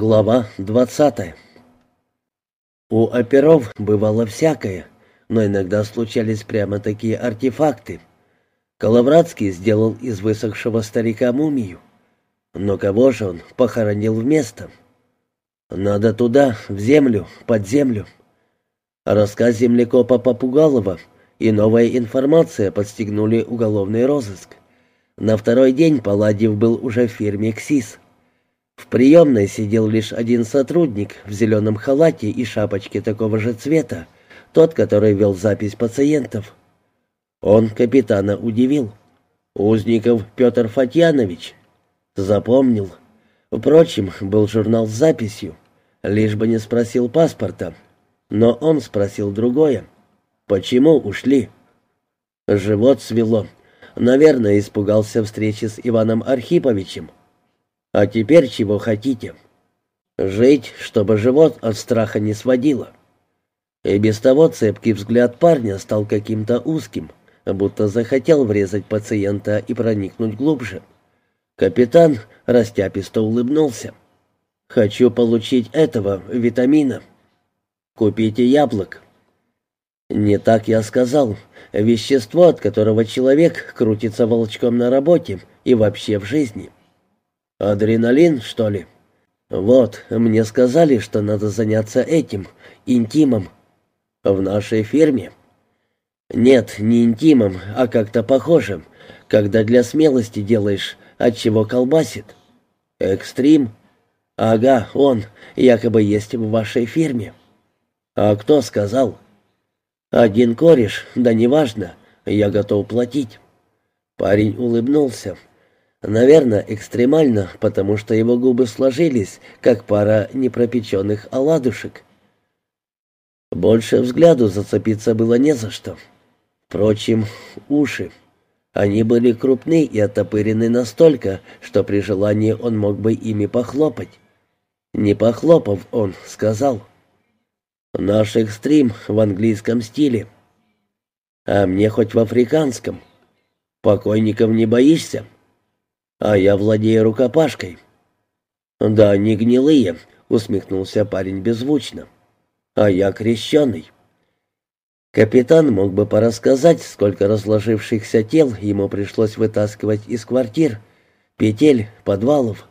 Глава двадцатая У оперов бывало всякое, но иногда случались прямо такие артефакты. Коловратский сделал из высохшего старика мумию. Но кого же он похоронил вместо? Надо туда, в землю, под землю. Рассказ землекопа Попугалова и новая информация подстегнули уголовный розыск. На второй день Паладьев был уже в фирме «КСИС». В приемной сидел лишь один сотрудник в зеленом халате и шапочке такого же цвета, тот, который вел запись пациентов. Он капитана удивил. «Узников Петр Фатьянович». Запомнил. Впрочем, был журнал с записью. Лишь бы не спросил паспорта. Но он спросил другое. «Почему ушли?» Живот свело. Наверное, испугался встречи с Иваном Архиповичем. А теперь чего хотите? Жить, чтобы живот от страха не сводило. И без того цепкий взгляд парня стал каким-то узким, будто захотел врезать пациента и проникнуть глубже. Капитан растяписто улыбнулся. «Хочу получить этого витамина. Купите яблок». «Не так я сказал. Вещество, от которого человек крутится волчком на работе и вообще в жизни». «Адреналин, что ли?» «Вот, мне сказали, что надо заняться этим, интимом. В нашей фирме?» «Нет, не интимом, а как-то похожим, когда для смелости делаешь, от чего колбасит. Экстрим?» «Ага, он, якобы есть в вашей фирме». «А кто сказал?» «Один кореш, да неважно, я готов платить». Парень улыбнулся. Наверное, экстремально, потому что его губы сложились, как пара непропеченных оладушек. Больше взгляду зацепиться было не за что. Впрочем, уши. Они были крупны и оттопырены настолько, что при желании он мог бы ими похлопать. Не похлопав, он сказал. «Наш экстрим в английском стиле. А мне хоть в африканском. Покойников не боишься?» А я владею рукопашкой». «Да, не гнилые», — усмехнулся парень беззвучно. «А я крещеный». Капитан мог бы порассказать, сколько разложившихся тел ему пришлось вытаскивать из квартир, петель, подвалов.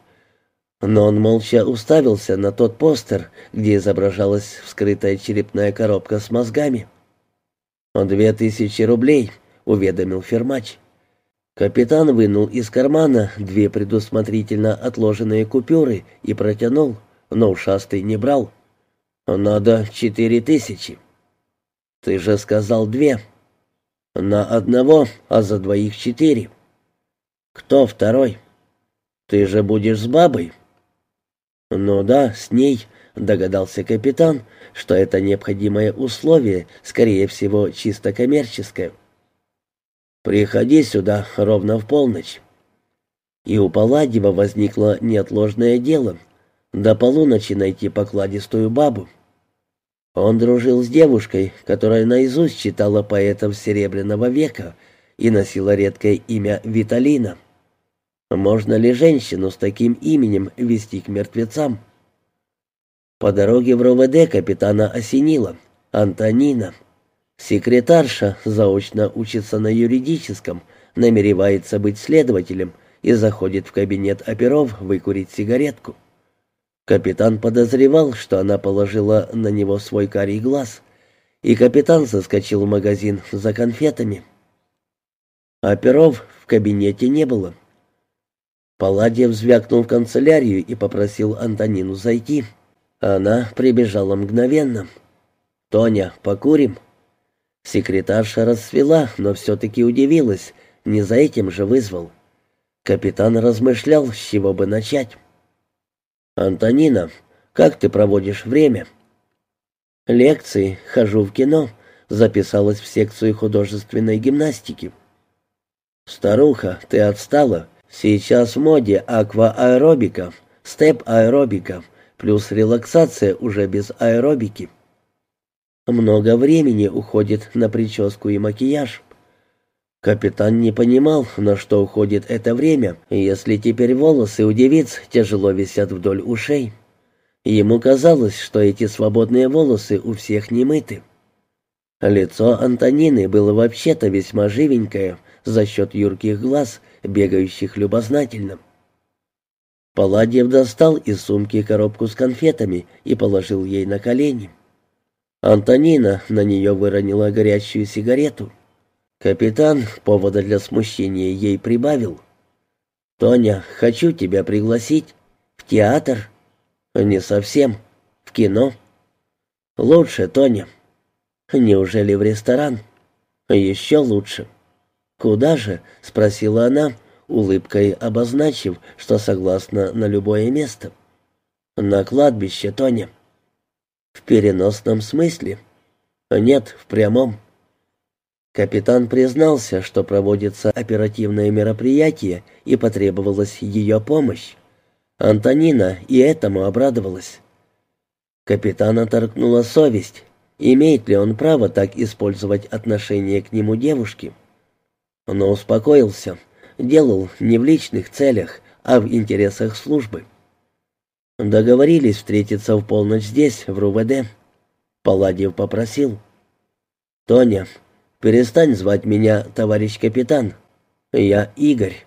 Но он молча уставился на тот постер, где изображалась вскрытая черепная коробка с мозгами. «Две тысячи рублей», — уведомил Фермач. Капитан вынул из кармана две предусмотрительно отложенные купюры и протянул, но ушастый не брал. «Надо четыре тысячи». «Ты же сказал две». «На одного, а за двоих четыре». «Кто второй?» «Ты же будешь с бабой?» «Ну да, с ней», — догадался капитан, что это необходимое условие, скорее всего, чисто коммерческое. «Приходи сюда ровно в полночь». И у Палладьева возникло неотложное дело — до полуночи найти покладистую бабу. Он дружил с девушкой, которая наизусть читала поэтов Серебряного века и носила редкое имя Виталина. Можно ли женщину с таким именем вести к мертвецам? По дороге в РОВД капитана осенило. Антонина — Секретарша заочно учится на юридическом, намеревается быть следователем и заходит в кабинет оперов выкурить сигаретку. Капитан подозревал, что она положила на него свой карий глаз, и капитан заскочил в магазин за конфетами. Оперов в кабинете не было. Палладьев звякнул в канцелярию и попросил Антонину зайти. Она прибежала мгновенно. «Тоня, покурим?» Секретарша расцвела, но все-таки удивилась, не за этим же вызвал. Капитан размышлял, с чего бы начать. «Антонина, как ты проводишь время?» «Лекции, хожу в кино», записалась в секцию художественной гимнастики. «Старуха, ты отстала. Сейчас в моде аквааэробика, степ-аэробика, плюс релаксация уже без аэробики. Много времени уходит на прическу и макияж. Капитан не понимал, на что уходит это время, если теперь волосы у девиц тяжело висят вдоль ушей. Ему казалось, что эти свободные волосы у всех не мыты. Лицо Антонины было вообще-то весьма живенькое за счет юрких глаз, бегающих любознательно. Паладьев достал из сумки коробку с конфетами и положил ей на колени. Антонина на нее выронила горящую сигарету. Капитан повода для смущения ей прибавил. «Тоня, хочу тебя пригласить. В театр?» «Не совсем. В кино?» «Лучше, Тоня». «Неужели в ресторан?» «Еще лучше». «Куда же?» — спросила она, улыбкой обозначив, что согласна на любое место. «На кладбище, Тоня». «В переносном смысле?» «Нет, в прямом». Капитан признался, что проводится оперативное мероприятие и потребовалась ее помощь. Антонина и этому обрадовалась. Капитана торкнула совесть. Имеет ли он право так использовать отношение к нему девушки? Но успокоился. Делал не в личных целях, а в интересах службы. Договорились встретиться в полночь здесь, в РУВД. Паладьев попросил. «Тоня, перестань звать меня товарищ капитан. Я Игорь».